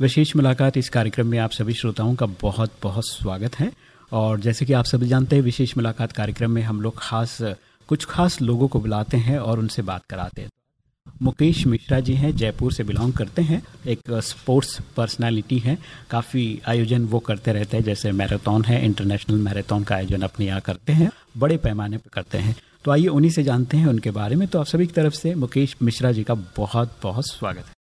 विशेष मुलाकात इस कार्यक्रम में आप सभी श्रोताओं का बहुत बहुत स्वागत है। और जैसे कि आप सभी जानते हैं, विशेष मुलाकात कार्यक्रम में हम लोग खास, कुछ खास लोगों को बुलाते हैं और उनसे बात कराते हैं। मुकेश मिश्रा जी हैं, जयपुर से बिलोंग करते हैं। एक स्पोर्ट्स पर्सनालिटी हैं। काफ़ी आयोजन वो करते रहते हैं, जैसे मैराथन है, इंटरनेशनल मैराथन का आयोजन अपने यहाँ करते हैं। बड़े पैमाने पर करते हैं। तो आइए उन्हीं से जानते हैं उनके बारे में। तो आप सभी की तरफ़ से मुकेश मिश्रा जी का बहुत बहुत स्वागत है।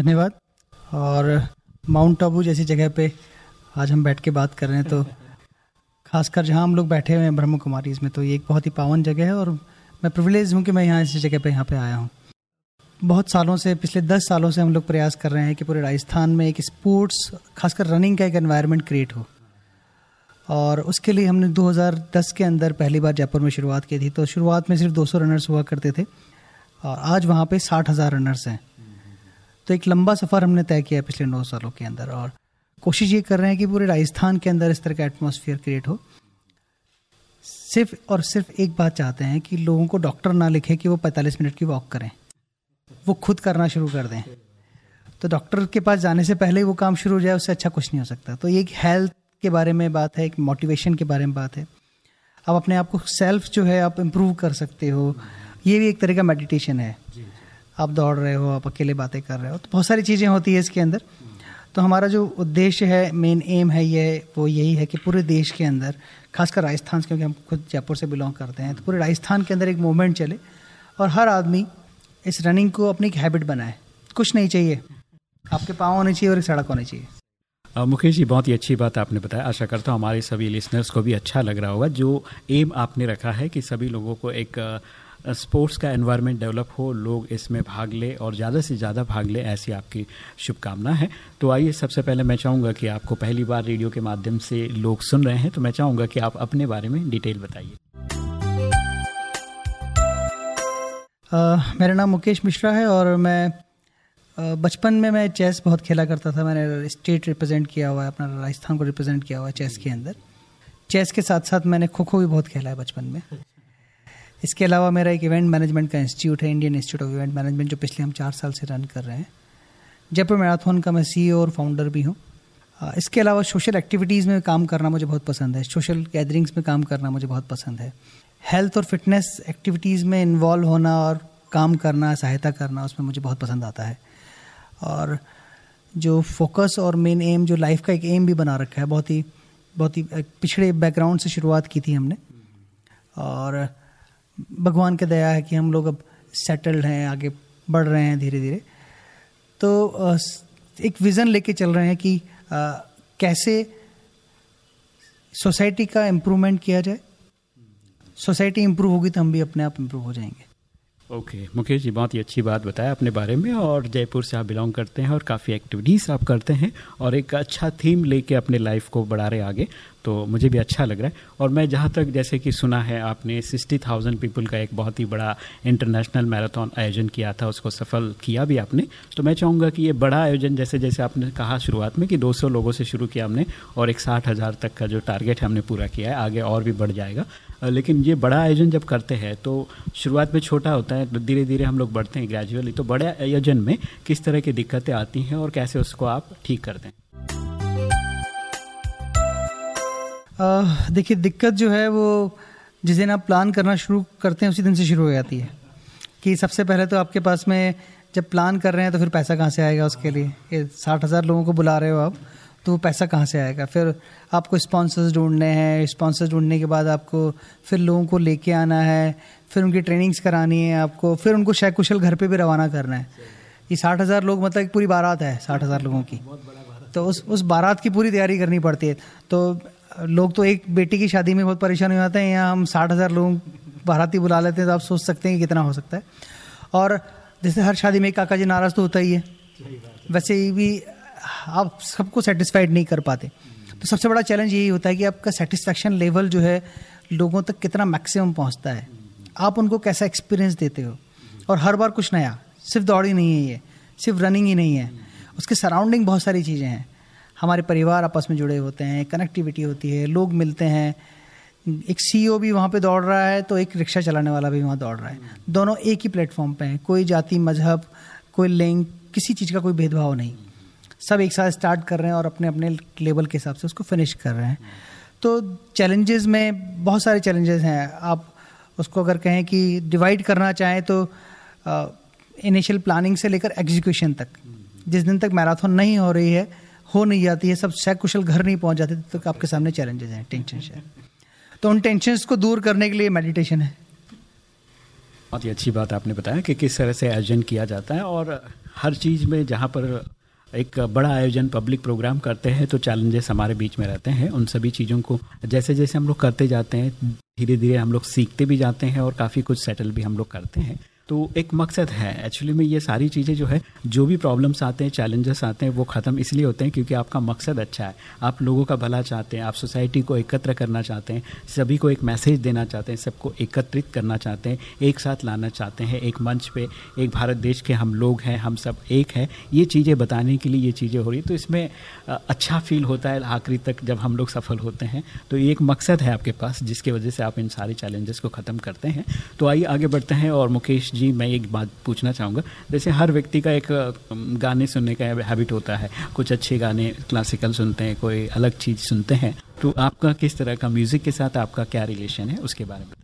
धन्यवाद। और माउंट आबू जैसी जगह पे आज हम बैठ के बात कर रहे हैं तो खासकर जहाँ हम लोग बैठे हुए हैं ब्रह्म कुमारी इसमें तो ये एक बहुत ही पावन जगह है और मैं प्रिविलेज हूँ कि मैं यहाँ इसी जगह पे यहाँ पे आया हूँ। बहुत सालों से, पिछले दस सालों से हम लोग प्रयास कर रहे हैं कि पूरे राजस्थान में एक स्पोर्ट्स खासकर रनिंग का एक एनवायरनमेंट क्रिएट हो। और उसके लिए हमने 2010 के अंदर पहली बार जयपुर में शुरुआत की थी तो शुरुआत में सिर्फ़ 200 रनर्स हुआ करते थे और आज वहाँ पे साठ हज़ार रनर्स हैं। तो एक लंबा सफ़र हमने तय किया है पिछले नौ सालों के अंदर और कोशिश ये कर रहे हैं कि पूरे राजस्थान के अंदर इस तरह का एटमोसफियर क्रिएट हो। सिर्फ़ और सिर्फ़ एक बात चाहते हैं कि लोगों को डॉक्टर ना लिखे कि वो 45 मिनट की वॉक करें। वो खुद करना शुरू कर दें। तो डॉक्टर के पास जाने से पहले ही वो काम शुरू हो जाए, उससे अच्छा कुछ नहीं हो सकता। तो ये एक हेल्थ के बारे में बात है, एक मोटिवेशन के बारे में बात है। आप अपने आप को सेल्फ जो है आप इम्प्रूव कर सकते हो। ये भी एक तरह का मेडिटेशन है। आप दौड़ रहे हो, आप अकेले बातें कर रहे हो तो बहुत सारी चीज़ें होती है इसके अंदर। तो हमारा जो उद्देश्य है मेन एम है ये, वो यही है कि पूरे देश के अंदर, खासकर राजस्थान क्योंकि हम खुद जयपुर से बिलोंग करते हैं तो पूरे राजस्थान के अंदर एक मूवमेंट चले और हर आदमी इस रनिंग को अपनी एक हैबिट बनाए। कुछ नहीं चाहिए। आपके पाँव होने चाहिए और एक सड़क होनी चाहिए। मुकेश जी, बहुत ही अच्छी बात आपने बताया। आशा करता हूँ हमारे सभी लिसनर्स को भी अच्छा लग रहा होगा। जो एम आपने रखा है कि सभी लोगों को एक स्पोर्ट्स का एनवायरनमेंट डेवलप हो, लोग इसमें भाग ले और ज़्यादा से ज़्यादा भाग ले, ऐसी आपकी शुभकामना है। तो आइए सबसे पहले मैं चाहूँगा कि आपको पहली बार रेडियो के माध्यम से लोग सुन रहे हैं तो मैं चाहूँगा कि आप अपने बारे में डिटेल बताइए। मेरा नाम मुकेश मिश्रा है और मैं बचपन में मैं चेस बहुत खेला करता था। मैंने स्टेट रिप्रेजेंट किया हुआ है, अपना राजस्थान को रिप्रेजेंट किया हुआ है चेस के अंदर। चेस के साथ साथ मैंने खो खो भी बहुत खेला है बचपन में। इसके अलावा मेरा एक इवेंट मैनेजमेंट का इंस्टीट्यूट है Indian Institute of Event Management जो पिछले हम चार साल से रन कर रहे हैं। जयपुर मैराथन का मैं सी और फाउंडर भी हूँ। इसके अलावा सोशल एक्टिविटीज़ में काम करना मुझे बहुत पसंद है। सोशल गैदरिंग्स में काम करना मुझे बहुत पसंद है। हेल्थ और फिटनेस एक्टिविटीज़ में इन्वॉल्व होना और काम करना, सहायता करना उसमें मुझे बहुत पसंद आता है। और जो फोकस और मेन एम जो लाइफ का एक एम भी बना रखा है, बहुत ही बहुत ही पिछड़े बैकग्राउंड से शुरुआत की थी हमने। और भगवान की दया है कि हम लोग अब सेटल्ड हैं आगे बढ़ रहे हैं धीरे धीरे तो एक विज़न लेके चल रहे हैं कि कैसे सोसाइटी का इम्प्रूवमेंट किया जाए। सोसाइटी इम्प्रूव होगी तो हम भी अपने आप इम्प्रूव हो जाएँगे। ओके okay, मुकेश जी बहुत ही अच्छी बात बताया अपने बारे में और जयपुर से आप बिलोंग करते हैं और काफ़ी एक्टिविटीज़ आप करते हैं और एक अच्छा थीम लेके अपने लाइफ को बढ़ा रहे आगे। तो मुझे भी अच्छा लग रहा है। और मैं जहाँ तक जैसे कि सुना है, आपने सिक्सटी थाउज़ेंड पीपल का एक बहुत ही बड़ा इंटरनेशनल मैराथन आयोजन किया था, उसको सफल किया भी आपने। तो मैं चाहूँगा कि ये बड़ा आयोजन, जैसे जैसे आपने कहा शुरुआत में कि 200 लोगों से शुरू किया हमने, और एक साठ हज़ार तक का जो टारगेट है हमने पूरा किया है, आगे और भी बढ़ जाएगा। लेकिन ये बड़ा आयोजन जब करते हैं तो शुरुआत में छोटा होता है तो धीरे धीरे हम लोग बढ़ते हैं ग्रेजुअली तो बड़े आयोजन में किस तरह की दिक्कतें आती हैं और कैसे उसको आप ठीक करते हैं देखिए, दिक्कत जो है वो जिस दिन आप प्लान करना शुरू करते हैं, उसी दिन से शुरू हो जाती है। कि सबसे पहले तो आपके पास में जब प्लान कर रहे हैं तो फिर पैसा कहाँ से आएगा उसके लिए? ये साठ हज़ार लोगों को बुला रहे हो आप तो वो पैसा कहाँ से आएगा? फिर आपको स्पॉन्सर्स ढूँढने हैं स्पॉन्सर्स ढूँढने के बाद आपको फिर लोगों को लेके आना है, फिर उनकी ट्रेनिंग्स करानी है आपको, फिर उनको शायद कुशल घर पे भी रवाना करना है। ये साठ हज़ार लोग मतलब पूरी बारात है साठ हज़ार लोगों की। तो उस उस बारात की पूरी तैयारी करनी पड़ती है। तो लोग तो एक बेटी की शादी में बहुत परेशान हो जाते हैं यहाँ हम साठ हज़ार लोग बाराती बुला लेते हैं तो आप सोच सकते हैं कि कितना हो सकता है। और जैसे हर शादी में काका जी नाराज़ तो होता ही है। वैसे भी आप सबको सेटिस्फाइड नहीं कर पाते। तो सबसे बड़ा चैलेंज यही होता है कि आपका सेटिस्फैक्शन लेवल जो है लोगों तक कितना मैक्सिमम पहुँचता है। आप उनको कैसा एक्सपीरियंस देते हो? और हर बार कुछ नया सिर्फ़ दौड़ ही नहीं है ये सिर्फ़ रनिंग ही नहीं है। उसके सराउंडिंग बहुत सारी चीज़ें हैं। हमारे परिवार आपस में जुड़े होते हैं कनेक्टिविटी होती है, लोग मिलते हैं। एक सीईओ भी वहाँ पे दौड़ रहा है तो एक रिक्शा चलाने वाला भी वहाँ दौड़ रहा है। दोनों एक ही प्लेटफॉर्म पे हैं, कोई जाति, मज़हब, कोई लिंग, किसी चीज़ का कोई भेदभाव नहीं। सब एक साथ स्टार्ट कर रहे हैं और अपने अपने लेवल के हिसाब से उसको फिनिश कर रहे हैं। तो चैलेंजेस में बहुत सारे चैलेंजेस हैं। आप उसको अगर कहें कि डिवाइड करना चाहें तो इनिशियल प्लानिंग से लेकर एग्जीक्यूशन तक। जिस दिन तक मैराथन नहीं हो रही है हो नहीं जाती है, सब सकुशल घर नहीं पहुँच जाते तक आपके सामने चैलेंजेस हैं टेंशन है। तो उन टेंशन को दूर करने के लिए मेडिटेशन है। बहुत ही अच्छी बात आपने बताया कि किस तरह से आयोजन किया जाता है और हर चीज़ में जहाँ पर एक बड़ा आयोजन पब्लिक प्रोग्राम करते हैं तो चैलेंजेस हमारे बीच में रहते हैं। उन सभी चीज़ों को जैसे जैसे हम लोग करते जाते हैं धीरे धीरे हम लोग सीखते भी जाते हैं और काफ़ी कुछ सेटल भी हम लोग करते हैं। तो एक मकसद है। एक्चुअली में ये सारी चीज़ें जो है, जो भी प्रॉब्लम्स आते हैं चैलेंजेस आते हैं, वो ख़त्म इसलिए होते हैं क्योंकि आपका मकसद अच्छा है। आप लोगों का भला चाहते हैं, आप सोसाइटी को एकत्र करना चाहते हैं, सभी को एक मैसेज देना चाहते हैं, सबको एकत्रित करना चाहते हैं, एक साथ लाना चाहते हैं, एक मंच पे, एक भारत देश के हम लोग हैं, हम सब एक है। ये चीज़ें बताने के लिए ये चीज़ें हो रही तो इसमें अच्छा फील होता है आखिरी तक जब हम लोग सफल होते हैं। तो ये एक मकसद है आपके पास, जिसकी वजह से आप इन सारे चैलेंजेस को ख़त्म करते हैं। तो आइए आगे बढ़ते हैं और मुकेश जी मैं एक बात पूछना चाहूँगा। जैसे हर व्यक्ति का एक गाने सुनने का हैबिट होता है। कुछ अच्छे गाने क्लासिकल सुनते हैं कोई अलग चीज़ सुनते हैं। तो आपका किस तरह का म्यूज़िक के साथ आपका क्या रिलेशन है उसके बारे में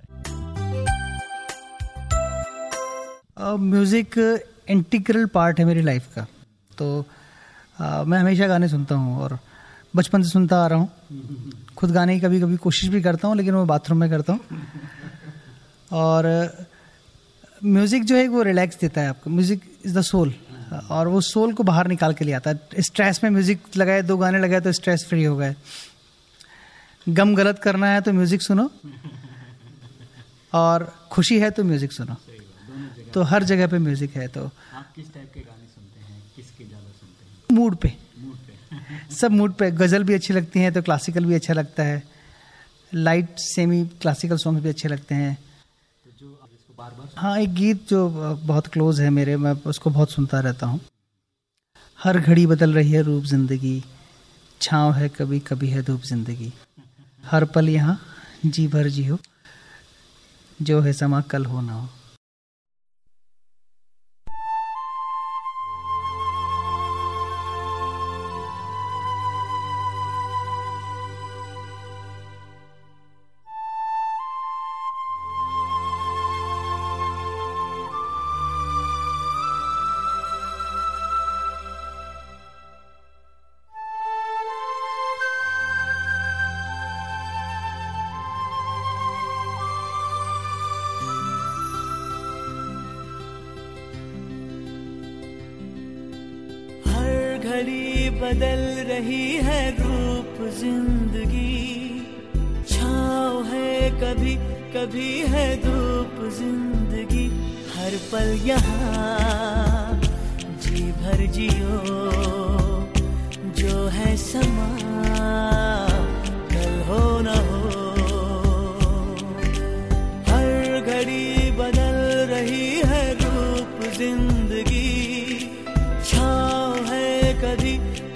म्यूज़िक इंटीग्रल पार्ट है मेरी लाइफ का। तो आ, मैं हमेशा गाने सुनता हूँ और बचपन से सुनता आ रहा हूँ। खुद गाने की कभी कभी कोशिश भी करता हूँ लेकिन मैं बाथरूम में करता हूँ। और म्यूज़िक जो है वो रिलैक्स देता है आपको। Music is the soul. और वो सोल को बाहर निकाल के ले आता है। स्ट्रेस में म्यूज़िक लगाए दो गाने लगाए तो स्ट्रेस फ्री हो गए। गम गलत करना है तो म्यूज़िक सुनो। और खुशी है तो म्यूज़िक सुनो। तो हर जगह पे म्यूज़िक है तो। आप किस टाइप के गाने सुनते हैं? किसके ज़्यादा सुनते हैं? मूड पे। मूड पे। सब मूड पे। गज़ल भी अच्छी लगती है तो क्लासिकल भी अच्छा लगता है। लाइट सेमी क्लासिकल सॉन्ग भी अच्छे लगते हैं। बार बार हाँ एक गीत जो बहुत क्लोज है मेरे, मैं उसको बहुत सुनता रहता हूँ। हर घड़ी बदल रही है रूप ज़िंदगी, छाँव है कभी कभी है धूप ज़िंदगी। हर पल यहाँ, जी भर जी हो जो है समा कल हो ना हो।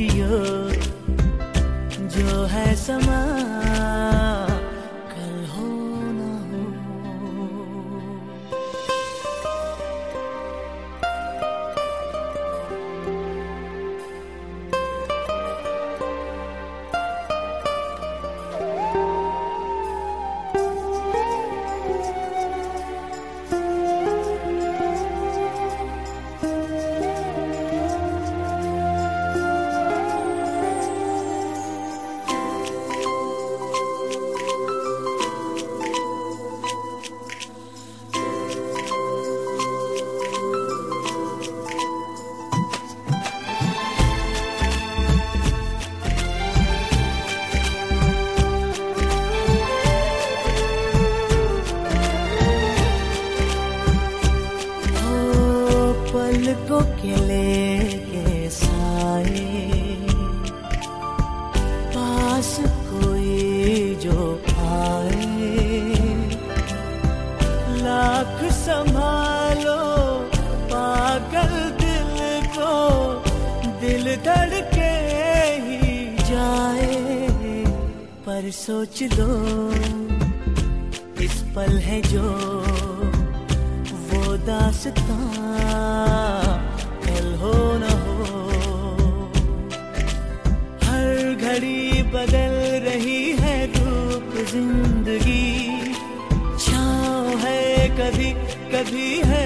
जियो जो है समा पागल दिल को दिल धड़के ही जाए, पर सोच लो, इस पल है जो वो दासता, कल हो न हो। हर घड़ी बदल रही है रूप ज़िंदगी, छाँव है कभी कभी है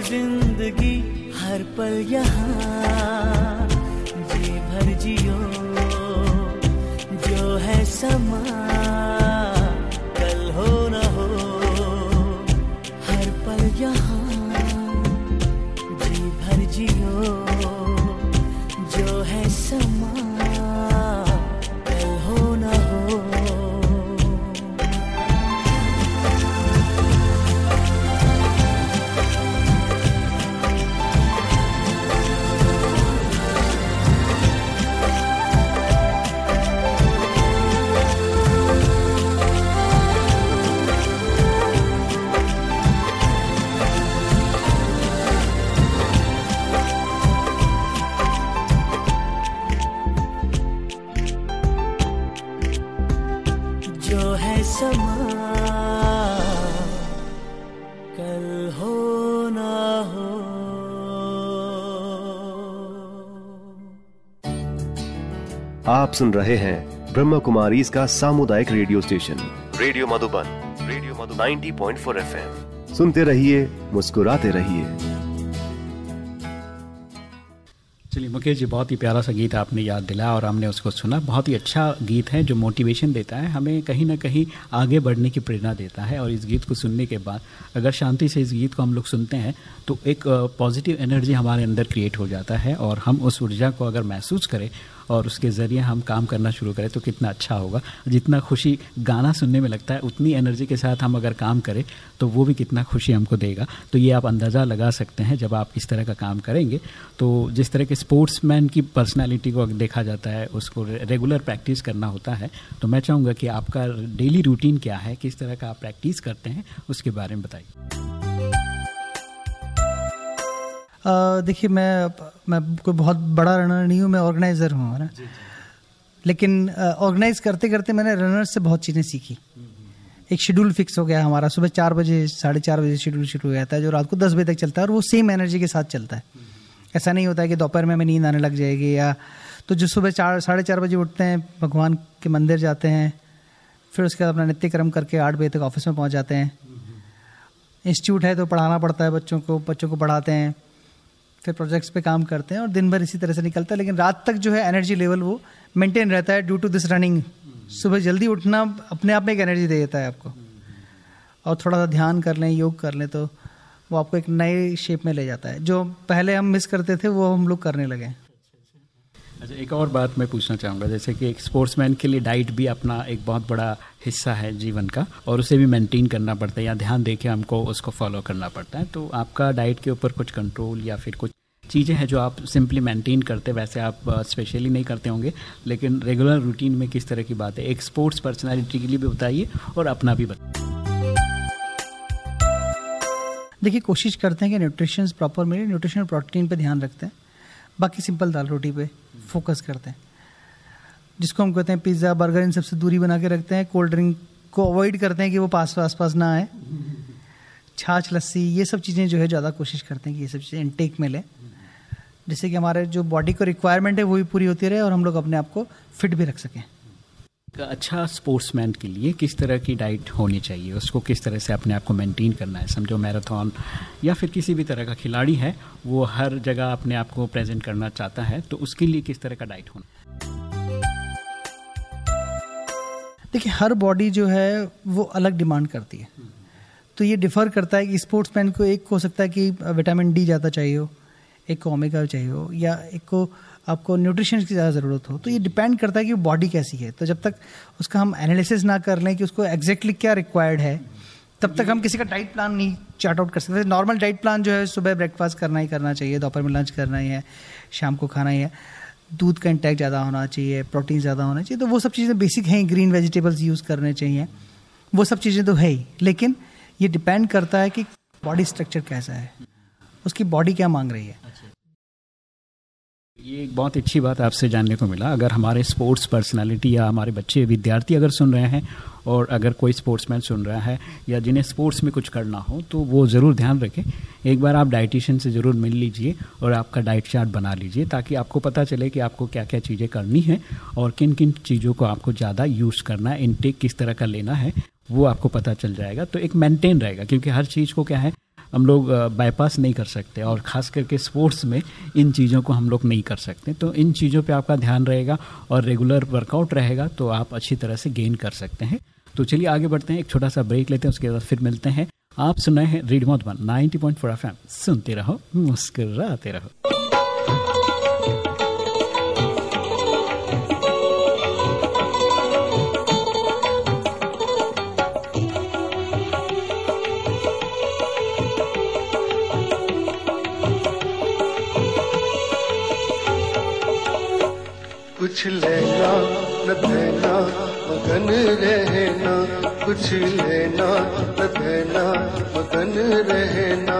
ज़िंदगी हर पल यहाँ। जी भर जियो जो है समा। आप सुन रहे हैं ब्रह्म कुमारी इसका सामुदायिक radio station. Radio Madhuban radio Madhu 90.4 FM. सुनते रहिए मुस्कुराते रहिए। चलिए मुकेश जी बहुत ही प्यारा सा गीत आपने याद दिलाया और हमने उसको सुना। बहुत ही अच्छा गीत है जो मोटिवेशन देता है हमें कहीं ना कहीं आगे बढ़ने की प्रेरणा देता है। और इस गीत को सुनने के बाद अगर शांति से इस गीत को हम लोग सुनते हैं तो एक पॉजिटिव एनर्जी हमारे अंदर क्रिएट हो जाता है और हम उस ऊर्जा को अगर महसूस करें और उसके ज़रिए हम काम करना शुरू करें तो कितना अच्छा होगा। जितना खुशी गाना सुनने में लगता है, उतनी एनर्जी के साथ हम अगर काम करें तो वो भी कितना खुशी हमको देगा। तो ये आप अंदाज़ा लगा सकते हैं, जब आप इस तरह का काम करेंगे तो जिस तरह के स्पोर्ट्समैन की पर्सनालिटी को देखा जाता है, उसको रेगुलर प्रैक्टिस करना होता है तो मैं चाहूँगा कि आपका डेली रूटीन क्या है, किस तरह का आप प्रैक्टिस करते हैं, उसके बारे में बताइए। देखिए मैं मैं कोई बहुत बड़ा रनर नहीं हूँ मैं ऑर्गेनाइजर हूँ है ना? लेकिन ऑर्गेनाइज करते करते मैंने रनर से बहुत चीज़ें सीखी। एक शेड्यूल फिक्स हो गया हमारा सुबह चार बजे साढ़े चार बजे शेड्यूल शुरू हो जाता है जो रात को दस बजे तक चलता है और वो सेम एनर्जी के साथ चलता है। ऐसा नहीं होता है कि दोपहर में हमें नींद आने लग जाएगी या तो जो सुबह चार साढ़े चार बजे उठते हैं भगवान के मंदिर जाते हैं फिर उसके बाद अपना नित्य कर्म करके आठ बजे तक ऑफ़िस में पहुँच जाते हैं। इंस्टीट्यूट है तो पढ़ाना पड़ता है बच्चों को बच्चों को पढ़ाते हैं। फिर प्रोजेक्ट्स पे काम करते हैं और दिन भर इसी तरह से निकलता है। लेकिन रात तक जो है एनर्जी लेवल वो मेंटेन रहता है ड्यू टू दिस रनिंग सुबह जल्दी उठना अपने आप में एक एनर्जी दे देता है आपको। और थोड़ा सा ध्यान कर लें, योग कर लें तो वो आपको एक नए शेप में ले जाता है। जो पहले हम मिस करते थे, वो हम लोग करने लगे अच्छा एक और बात मैं पूछना चाहूँगा, जैसे कि एक स्पोर्ट्समैन के लिए डाइट भी अपना एक बहुत बड़ा हिस्सा है जीवन का, और उसे भी मेंटेन करना पड़ता है, या ध्यान दे के हमको उसको फॉलो करना पड़ता है तो आपका डाइट के ऊपर कुछ कंट्रोल या फिर कुछ चीज़ें हैं जो आप सिंपली मेंटेन करते वैसे आप स्पेशली नहीं करते होंगे, लेकिन रेगुलर रूटीन में किस तरह की बात है? एक स्पोर्ट्स पर्सनैलिटी के लिए भी बताइए, और अपना भी बताइए। देखिए, कोशिश करते हैं कि न्यूट्रिशन प्रॉपर मिले न्यूट्रिशन प्रोटीन पे ध्यान रखते हैं, बाकी सिंपल दाल रोटी पे। फोकस करते हैं। जिसको हम कहते हैं पिज़्ज़ा बर्गर इन सबसे दूरी बना के रखते हैं कोल्ड ड्रिंक को अवॉइड करते हैं कि वो पास आस पास ना आए। छाछ, लस्सी, ये सब चीज़ें जो है ज़्यादा कोशिश करते हैं कि ये सब चीज़ें इनटेक में लें। जिससे कि हमारे जो बॉडी को रिक्वायरमेंट है वो भी पूरी होती रहे और हम लोग अपने आप को फिट भी रख सकें। अच्छा स्पोर्ट्समैन के लिए किस तरह की डाइट होनी चाहिए? उसको किस तरह से अपने आप को मेंटेन करना है? समझो मैराथन या फिर किसी भी तरह का खिलाड़ी है वो हर जगह अपने आप को प्रेजेंट करना चाहता है तो उसके लिए किस तरह का डाइट होना? देखिए हर बॉडी जो है वो अलग डिमांड करती है। तो ये डिफर करता है कि स्पोर्ट्समैन को एक हो सकता है कि विटामिन डी ज़्यादा चाहिए हो एक को ओमेगा चाहिए हो या एक को आपको न्यूट्रिशन की ज़्यादा ज़रूरत हो तो ये डिपेंड करता है कि बॉडी कैसी है। तो जब तक उसका हम एनालिसिस ना कर लें कि उसको एग्जैक्टली क्या रिक्वायर्ड है, तब तक हम किसी का डाइट प्लान नहीं चार्ट आउट कर सकते। नॉर्मल डाइट प्लान जो है, सुबह ब्रेकफास्ट करना ही करना चाहिए, दोपहर में लंच करना ही है, शाम को खाना ही है। दूध का इंटैक ज़्यादा होना चाहिए प्रोटीन ज़्यादा होना चाहिए तो वो सब चीज़ें बेसिक हैं ग्रीन वेजिटेबल्स यूज़ करने चाहिए। वो सब चीज़ें तो है ही, लेकिन ये डिपेंड करता है कि बॉडी स्ट्रक्चर कैसा है, उसकी बॉडी क्या मांग रही है। ये एक बहुत अच्छी बात आपसे जानने को मिला। अगर हमारे स्पोर्ट्स पर्सनालिटी या हमारे बच्चे विद्यार्थी अगर सुन रहे हैं और अगर कोई स्पोर्ट्समैन सुन रहा है या जिन्हें स्पोर्ट्स में कुछ करना हो तो वो ज़रूर ध्यान रखें। एक बार आप डाइटिशियन से ज़रूर मिल लीजिए और आपका डाइट चार्ट बना लीजिए ताकि आपको पता चले कि आपको क्या क्या चीज़ें करनी है और किन किन चीज़ों को आपको ज़्यादा यूज़ करना है इनटेक किस तरह का लेना है, वो आपको पता चल जाएगा। तो एक मेंटेन रहेगा, क्योंकि हर चीज़ को क्या है हम लोग बाईपास नहीं कर सकते और ख़ास करके स्पोर्ट्स में इन चीज़ों को हम लोग नहीं कर सकते। तो इन चीज़ों पे आपका ध्यान रहेगा और रेगुलर वर्कआउट रहेगा तो आप अच्छी तरह से गेन कर सकते हैं। तो चलिए आगे बढ़ते हैं, एक छोटा सा ब्रेक लेते हैं, उसके बाद फिर मिलते हैं। आप सुनाए हैं रीड मोट one, ninety point four F सुनते रहो, मुस्कुराते रहो। कुछ लेना, न देना, मगन रहना कुछ लेना, न देना, मगन रहना।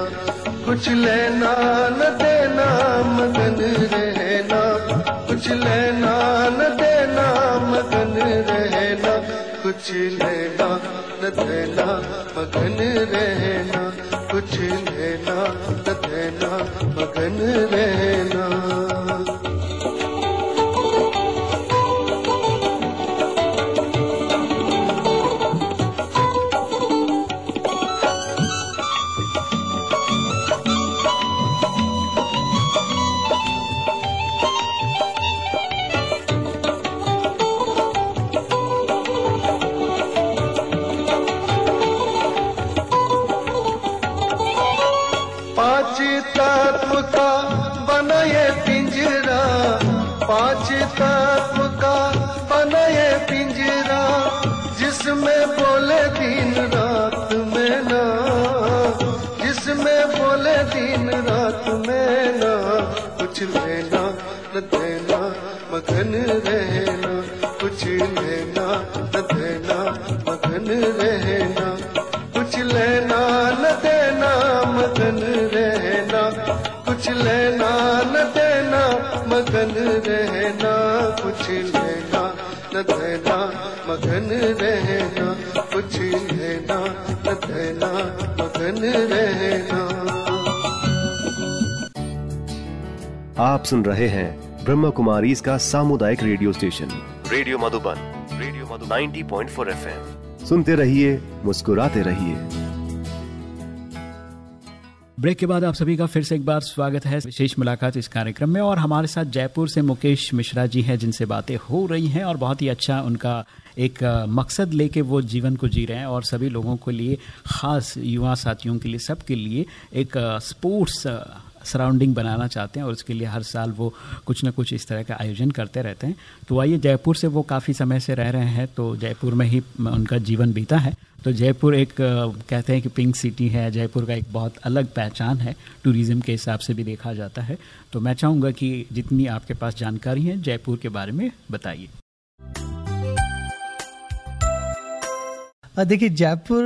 कुछ लेना, न देना, मगन रहना। कुछ लेना, न देना, मगन रहना। कुछ लेना, न देना, मगन रहना। कुछ लेना, न देना, मगन रहना। आप सुन रहे हैं ब्रह्म कुमारी इसका सामुदायिक radio station. Radio Madhuban, radio Madhu 90.4 point सुनते रहिए, मुस्कुराते रहिए। ब्रेक के बाद आप सभी का फिर से एक बार स्वागत है, विशेष मुलाकात इस कार्यक्रम में और हमारे साथ जयपुर से मुकेश मिश्रा जी हैं, जिनसे बातें हो रही हैं और बहुत ही अच्छा उनका एक मकसद लेके वो जीवन को जी रहे हैं और सभी लोगों के लिए, ख़ास युवा साथियों के लिए, सबके लिए एक स्पोर्ट्स सराउंडिंग बनाना चाहते हैं और उसके लिए हर साल वो कुछ ना कुछ इस तरह का आयोजन करते रहते हैं। तो आइए, जयपुर से वो काफ़ी समय से रह रहे हैं तो जयपुर में ही उनका जीवन बीता है। तो जयपुर एक, कहते हैं कि पिंक सिटी है, जयपुर का एक बहुत अलग पहचान है, टूरिज़्म के हिसाब से भी देखा जाता है। तो मैं चाहूँगा कि जितनी आपके पास जानकारी है, जयपुर के बारे में बताइए। देखिए, Jaipur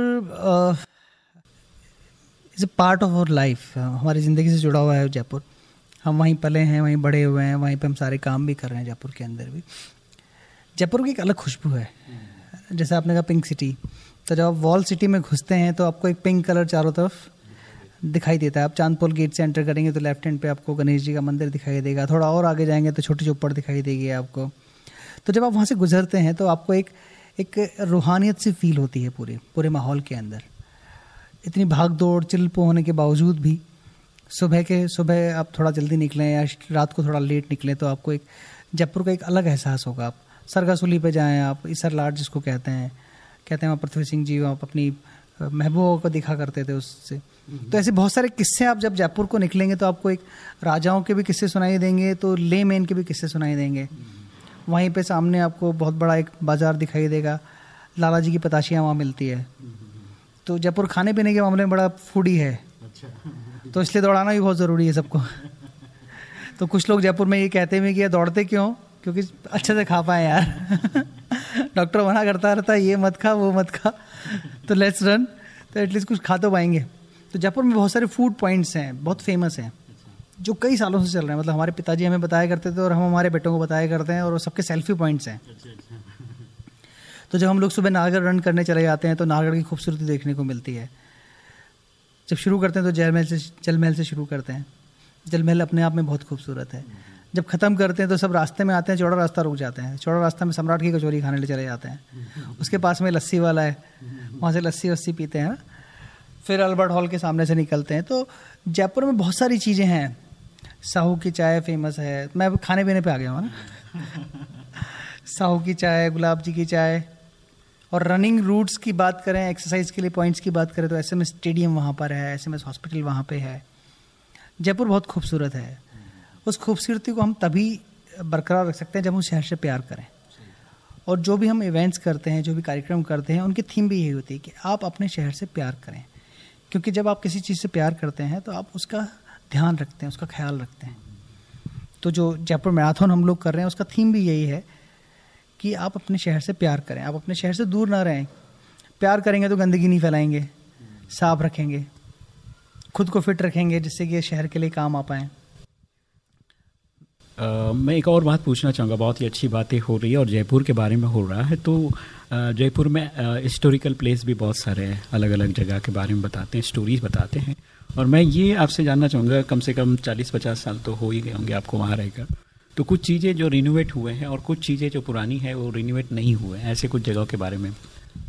is a part of our life हमारी ज़िंदगी से जुड़ा हुआ है जयपुर। हम वहीं पले हैं, वहीं बड़े हुए हैं, वहीं पर हम सारे काम भी कर रहे हैं जयपुर के अंदर भी। जयपुर की एक अलग खुशबू है। जैसे आपने कहा पिंक सिटी तो जब आप वॉल सिटी में घुसते हैं तो आपको एक पिंक कलर चारों तरफ़ दिखाई देता है। आप चांदपोल गेट से एंटर करेंगे तो लेफ़्ट हैंड पे आपको गणेश जी का मंदिर दिखाई देगा। थोड़ा और आगे जाएँगे तो छोटी चौपड़ दिखाई देगी आपको। तो जब आप वहाँ से गुजरते हैं तो आपको एक एक रूहानियत सी फील होती है पूरे पूरे माहौल के अंदर। इतनी भाग दौड़ चिल्प होने के बावजूद भी सुबह के सुबह आप थोड़ा जल्दी निकलें या रात को थोड़ा लेट निकलें तो आपको एक जयपुर का एक अलग एहसास होगा। आप सरगासुली पे जाएँ आप इसर लाट जिसको कहते हैं कहते हैं वहाँ पृथ्वी सिंह जी वहाँ अपनी महबूबों को दिखा करते थे उससे। तो ऐसे बहुत सारे किस्से आप जब जयपुर को निकलेंगे तो आपको एक राजाओं के भी किस्से सुनाई देंगे तो ले मेन के भी किस्से सुनाई देंगे। वहीं पे सामने आपको बहुत बड़ा एक बाज़ार दिखाई देगा। लाला जी की पताशियाँ वहाँ मिलती है। तो जयपुर खाने पीने के मामले में बड़ा फूडी है। अच्छा। तो इसलिए दौड़ाना भी बहुत ज़रूरी है सबको। तो कुछ लोग जयपुर में ये कहते हैं कि यार दौड़ते क्यों? क्योंकि अच्छे से खा पाए यार। डॉक्टर मना करता रहता है ये मत खा वो मत खा। तो लेट्स रन तो एटलीस्ट कुछ खा तो पाएँगे। तो जयपुर में बहुत सारे फ़ूड पॉइंट्स हैं बहुत फ़ेमस हैं। जो कई सालों से चल रहे हैं। मतलब हमारे पिताजी हमें बताया करते थे और हम हमारे बेटों को बताया करते हैं और वो सबके सेल्फी पॉइंट्स हैं। तो जब हम लोग सुबह नारगढ़ रन करने चले जाते हैं तो नारगढ़ की खूबसूरती देखने को मिलती है। जब शुरू करते हैं तो जल महल से जल महल से शुरू करते हैं। जल महल अपने आप में बहुत खूबसूरत है। जब ख़त्म करते हैं तो सब रास्ते में आते हैं, चौड़ा रास्ता रुक जाते हैं। चौड़ा रास्ता में सम्राट की कचौरी खाने ले चले जाते हैं। उसके पास में लस्सी वाला है। वहाँ से लस्सी वस्सी पीते हैं। फिर अल्बर्ट हॉल के सामने से निकलते हैं। तो जयपुर में बहुत सारी चीज़ें हैं। साहू की चाय फ़ेमस है। मैं खाने पीने पे आ गया हूँ ना? साहू की चाय, गुलाब जी की चाय और रनिंग रूट्स की बात करें एक्सरसाइज के लिए पॉइंट्स की बात करें तो एस एम एस स्टेडियम वहाँ पर है एस एम एस हॉस्पिटल वहाँ पे है। जयपुर बहुत खूबसूरत है। उस खूबसूरती को हम तभी बरकरार रख सकते हैं जब हम शहर से प्यार करें। और जो भी हम इवेंट्स करते हैं, जो भी कार्यक्रम करते हैं, उनकी थीम भी यही होती है कि आप अपने शहर से प्यार करें। क्योंकि जब आप किसी चीज़ से प्यार करते हैं तो आप उसका ध्यान रखते हैं, उसका ख्याल रखते हैं। तो जो जयपुर मैराथन हम लोग कर रहे हैं, उसका थीम भी यही है कि आप अपने शहर से प्यार करें। आप अपने शहर से दूर ना रहें। प्यार करेंगे तो गंदगी नहीं फैलाएँगे। साफ़ रखेंगे। खुद को फिट रखेंगे जिससे कि शहर के लिए काम आ पाएँ। मैं एक और बात पूछना चाहूँगा। बहुत ही अच्छी बातें हो रही है और जयपुर के बारे में हो रहा है। तो जयपुर में हिस्टोरिकल प्लेस भी बहुत सारे हैं। अलग अलग जगह के बारे में बताते हैं स्टोरीज बताते हैं। और मैं ये आपसे जानना चाहूँगा, कम से कम चालीस पचास साल तो हो ही गए होंगे आपको वहाँ रहकर। तो कुछ चीज़ें जो रिनोवेट हुए हैं और कुछ चीज़ें जो पुरानी है, वो रिनोवेट नहीं हुए हैं, ऐसे कुछ जगहों के बारे में।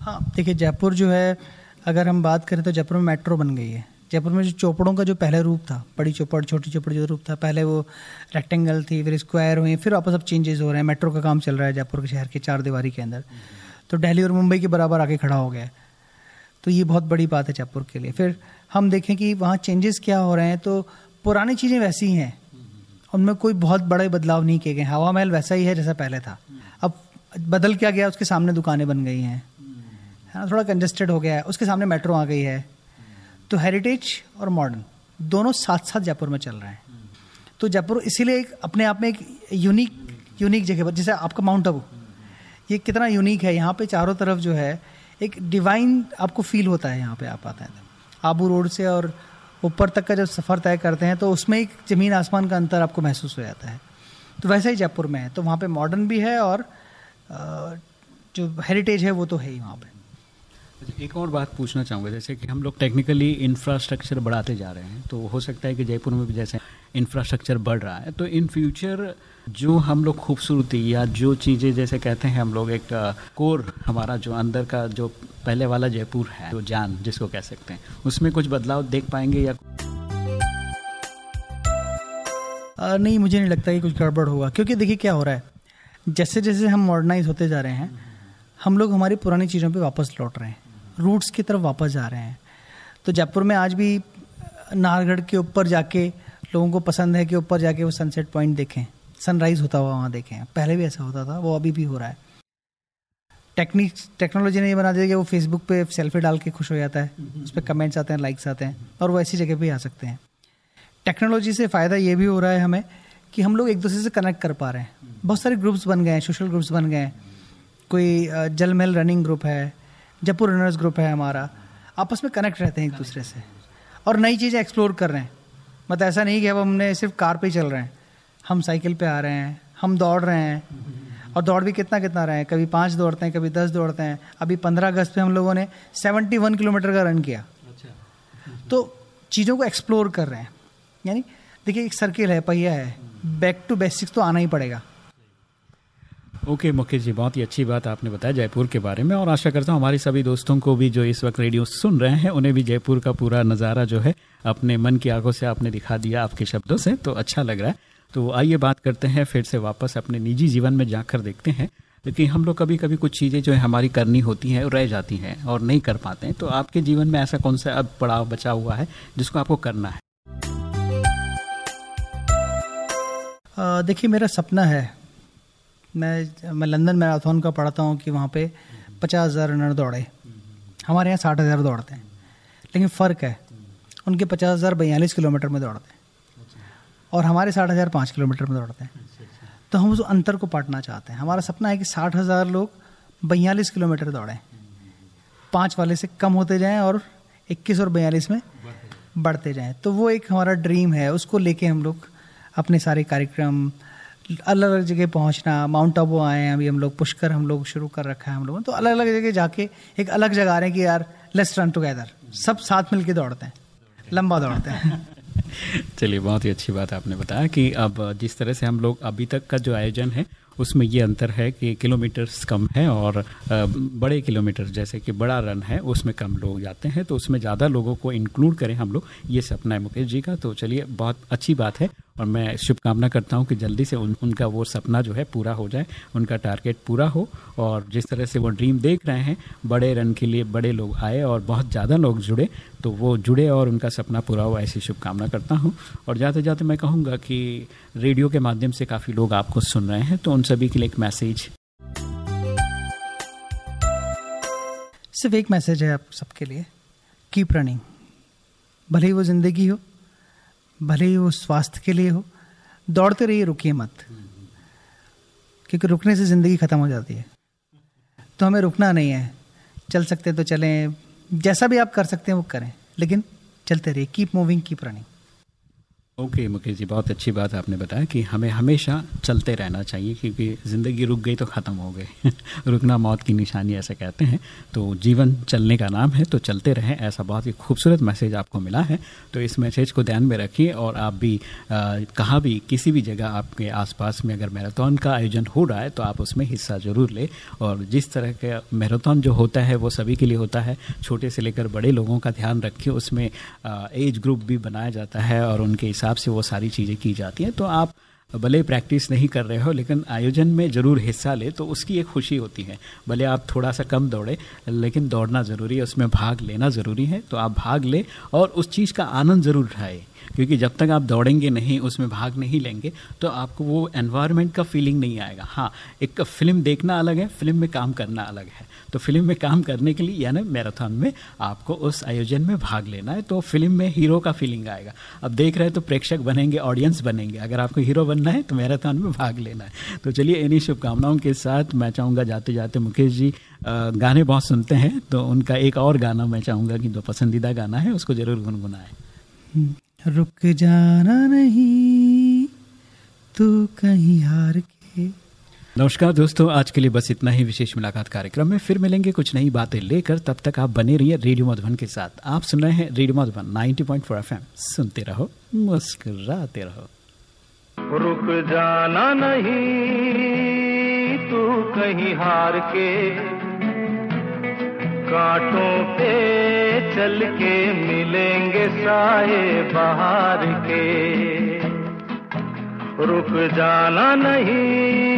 हाँ देखिए, जयपुर जो है, अगर हम बात करें तो जयपुर में मेट्रो बन गई है। जयपुर में जो चौपड़ों का जो पहले रूप था, बड़ी चौपड़, छोटी चौपड़ जो रूप था, पहले वो रेक्टेंगल थी, फिर स्क्वायर हुई, फिर वापस अब चेंजेस हो रहे हैं। मेट्रो का काम चल रहा है जयपुर के शहर के चार दीवारी के अंदर। तो दिल्ली और मुंबई के बराबर आके खड़ा हो गया है। तो ये बहुत बड़ी बात है जयपुर के लिए। फिर हम देखें कि वहाँ चेंजेस क्या हो रहे हैं तो पुरानी चीज़ें वैसी हैं। उनमें कोई बहुत बड़े बदलाव नहीं किए गए हवा महल वैसा ही है जैसा पहले था। अब बदल क्या गया? उसके सामने दुकानें बन गई हैं। है ना? थोड़ा कंजस्टेड हो गया है। उसके सामने मेट्रो आ गई है। तो हेरिटेज और मॉडर्न दोनों साथ साथ जयपुर में चल रहे हैं। तो जयपुर इसीलिए एक अपने आप में एक यूनिक यूनिक जगह पर जैसे आपका माउंट आबू ये कितना यूनिक है। यहाँ पे चारों तरफ़ जो है, एक डिवाइन आपको फील होता है यहाँ पे आप आते हैं। आबू रोड से और ऊपर तक का जब सफ़र तय करते हैं तो उसमें एक ज़मीन आसमान का अंतर आपको महसूस हो जाता है। तो वैसा ही जयपुर में है। तो वहाँ पे मॉडर्न भी है और जो हेरिटेज है वो तो है ही वहाँ पे। एक और बात पूछना चाहूँगा जैसे कि हम लोग टेक्निकली इंफ्रास्ट्रक्चर बढ़ाते जा रहे हैं तो हो सकता है कि जयपुर में भी जैसे इंफ्रास्ट्रक्चर बढ़ रहा है तो इन फ्यूचर जो हम लोग खूबसूरती या जो चीज़ें जैसे कहते हैं हम लोग एक कोर हमारा जो अंदर का जो पहले वाला जयपुर है जो जान जिसको कह सकते हैं उसमें कुछ बदलाव देख पाएँगे या? आ, नहीं मुझे नहीं लगता कि कुछ गड़बड़ होगा क्योंकि देखिए क्या हो रहा है जैसे जैसे हम मॉडर्नाइज होते जा रहे हैं हम लोग हमारी पुरानी चीज़ों पे वापस लौट रहे हैं। रूट्स की तरफ़ वापस जा रहे हैं। तो जयपुर में आज भी नाहरगढ़ के ऊपर जाके लोगों को पसंद है कि ऊपर जाके वो सनसेट पॉइंट देखें। सनराइज होता हुआ वहाँ देखें। पहले भी ऐसा होता था वो अभी भी हो रहा है। टेक्निक टेक्नोलॉजी ने ये बना दिया कि वो फेसबुक पे सेल्फी डाल के खुश हो जाता है। उस पर कमेंट्स आते हैं लाइक्स आते हैं और वो ऐसी जगह पे आ सकते हैं। टेक्नोलॉजी से फ़ायदा ये भी हो रहा है हमें कि हम लोग एक दूसरे से कनेक्ट कर पा रहे हैं। बहुत सारे ग्रुप्स बन गए हैं सोशल ग्रुप्स बन गए हैं। कोई जल महल रनिंग ग्रुप है जयपुर रनर्स ग्रुप है हमारा। आपस में कनेक्ट रहते हैं एक दूसरे से। और नई चीज़ें एक्सप्लोर कर रहे हैं। मतलब ऐसा नहीं कि अब हमने सिर्फ़ कार पे ही चल रहे हैं। हम साइकिल पे आ रहे हैं। हम दौड़ रहे हैं। और दौड़ भी कितना कितना रहे हैं। कभी पाँच दौड़ते हैं कभी दस दौड़ते हैं। अभी पंद्रह अगस्त पे हम लोगों ने सेवेंटी वन किलोमीटर का रन किया। अच्छा। तो चीज़ों को एक्सप्लोर कर रहे हैं। यानी देखिए एक सर्किल है पहिया है। बैक टू बेसिक्स तो आना ही पड़ेगा। ओके, मुकेश जी, बहुत ही अच्छी बात आपने बताया जयपुर के बारे में, और आशा करता हूँ हमारे सभी दोस्तों को भी जो इस वक्त रेडियो सुन रहे हैं, उन्हें भी जयपुर का पूरा नज़ारा जो है अपने मन की आँखों से आपने दिखा दिया आपके शब्दों से तो अच्छा लग रहा है। तो आइए बात करते हैं, फिर से वापस अपने निजी जीवन में जाकर देखते हैं, लेकिन हम लोग कभी कभी कुछ चीज़ें जो है हमारी करनी होती हैं रह जाती हैं और नहीं कर पाते हैं तो आपके जीवन में ऐसा कौन सा अब पड़ाव बचा हुआ है जिसको आपको करना है? देखिए, मेरा सपना है मैं मैं लंदन मैराथन का पढ़ाता हूँ कि वहाँ पे पचास हज़ार रनर दौड़े। हमारे यहाँ साठ हज़ार दौड़ते हैं। लेकिन फ़र्क है, उनके पचास हज़ार बयालीस किलोमीटर में दौड़ते हैं और हमारे साठ हज़ार पाँच किलोमीटर में दौड़ते हैं। तो हम उस अंतर को पाटना चाहते हैं। हमारा सपना है कि साठ हज़ार लोग बयालीस किलोमीटर दौड़ें। पाँच वाले से कम होते जाएँ और इक्कीस और बयालीस में बढ़ते जाएँ। तो वो एक हमारा ड्रीम है, उसको लेके हम लोग अपने सारे कार्यक्रम अलग अलग जगह पहुँचना माउंट आबू आए हैं, अभी हम लोग पुष्कर हम लोग शुरू कर रखा है हम लोगों ने। तो अलग अलग जगह जाके एक अलग जगह आ रहे हैं कि यार लेट्स रन टुगेदर सब साथ मिलके दौड़ते हैं। लंबा दौड़ते हैं। चलिए, बहुत ही अच्छी बात आपने बताया कि अब जिस तरह से हम लोग अभी तक का जो आयोजन है उसमें ये अंतर है कि किलोमीटर्स कम है और बड़े किलोमीटर जैसे कि बड़ा रन है उसमें कम लोग जाते हैं तो उसमें ज़्यादा लोगों को इंक्लूड करें हम लोग। ये सपना है मुकेश जी का तो चलिए बहुत अच्छी बात है और मैं शुभकामना करता हूँ कि जल्दी से उन, उनका वो सपना जो है पूरा हो जाए उनका टारगेट पूरा हो और जिस तरह से वो ड्रीम देख रहे हैं बड़े रन के लिए बड़े लोग आए और बहुत ज़्यादा लोग जुड़े तो वो जुड़े और उनका सपना पूरा हो ऐसी शुभकामना करता हूँ। और जाते जाते मैं कहूँगा कि रेडियो के माध्यम से काफ़ी लोग आपको सुन रहे हैं तो उन सभी के लिए एक मैसेज। सिर्फ़ एक मैसेज है आप सबके लिए। कीप रनिंग भले ही वो ज़िंदगी हो, भले ही वो स्वास्थ्य के लिए हो, दौड़ते रहिए, रुकिए मत। क्योंकि रुकने से ज़िंदगी ख़त्म हो जाती है। तो हमें रुकना नहीं है। चल सकते तो चलें। जैसा भी आप कर सकते हैं वो करें। लेकिन चलते रहिए। Keep moving keep running okay Mukesh ji, बहुत अच्छी बात आपने बताया कि हमें हमेशा चलते रहना चाहिए क्योंकि ज़िंदगी रुक गई तो ख़त्म हो गई। रुकना मौत की निशानी ऐसा कहते हैं। तो जीवन चलने का नाम है तो चलते रहें, ऐसा बहुत ही खूबसूरत मैसेज आपको मिला है। तो इस मैसेज को ध्यान में रखिए और आप भी कहाँ भी, किसी भी जगह आपके आसपास में अगर मैराथन का आयोजन हो रहा है तो आप उसमें हिस्सा ज़रूर लें। और जिस तरह का मैराथन जो होता है, वो सभी के लिए होता है। छोटे से लेकर बड़े लोगों का ध्यान रखिए, उसमें एज ग्रुप भी बनाया जाता है और उनके हिसाब से वो सारी चीज़ें की जाती हैं। तो आप भले प्रैक्टिस नहीं कर रहे हो, लेकिन आयोजन में ज़रूर हिस्सा ले तो उसकी एक खुशी होती है। भले आप थोड़ा सा कम दौड़े, लेकिन दौड़ना ज़रूरी है, उसमें भाग लेना ज़रूरी है। तो आप भाग ले और उस चीज़ का आनंद ज़रूर उठाए, क्योंकि जब तक आप दौड़ेंगे नहीं, उसमें भाग नहीं लेंगे तो आपको वो एनवायरनमेंट का फीलिंग नहीं आएगा। हाँ एक फ़िल्म देखना अलग है फ़िल्म में काम करना अलग है। तो फ़िल्म में काम करने के लिए, यानी मैराथन में, आपको उस आयोजन में भाग लेना है तो फ़िल्म में हीरो का फीलिंग आएगा। अब देख रहे हैं तो प्रेक्षक बनेंगे ऑडियंस बनेंगे। अगर आपको हीरो बनना है तो मैराथन में भाग लेना है। तो चलिए, इन्हीं शुभकामनाओं के साथ मैं चाहूँगा जाते जाते मुकेश जी गाने बहुत सुनते हैं तो उनका एक और गाना मैं चाहूँगा कि जो पसंदीदा गाना है, उसको ज़रूर गुनगुनाएँ। रुक जाना नहीं, तू कहीं हार के नमस्कार दोस्तों, आज के लिए बस इतना ही। विशेष मुलाकात कार्यक्रम में फिर मिलेंगे कुछ नई बातें लेकर। तब तक आप बने रहिए रेडियो मधुबन के साथ। आप सुन रहे हैं रेडियो मधुबन 90.4 एफएम। सुनते रहो, मुस्कुराते रहो। रुक जाना नहीं, तू कहीं हार के। कांटों पे चल के मिलेंगे साए बाहर के। रुक जाना नहीं